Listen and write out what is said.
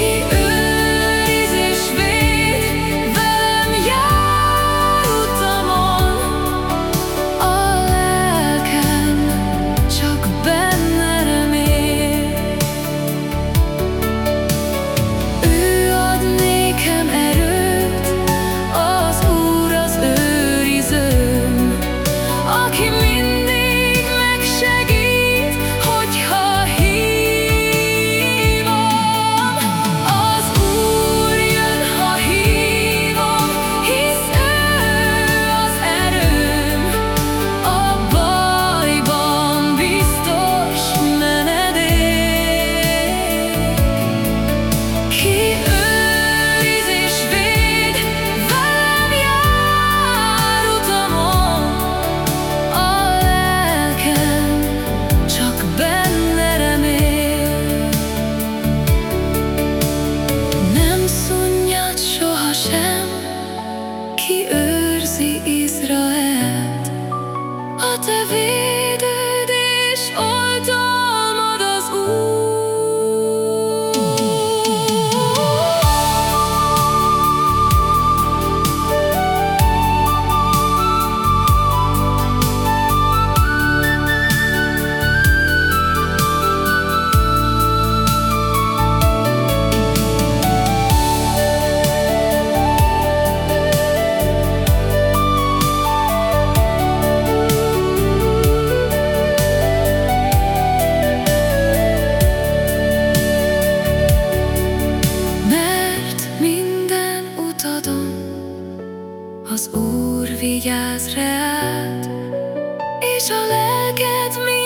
You. Az Úr vigyáz rád, és a lelked mi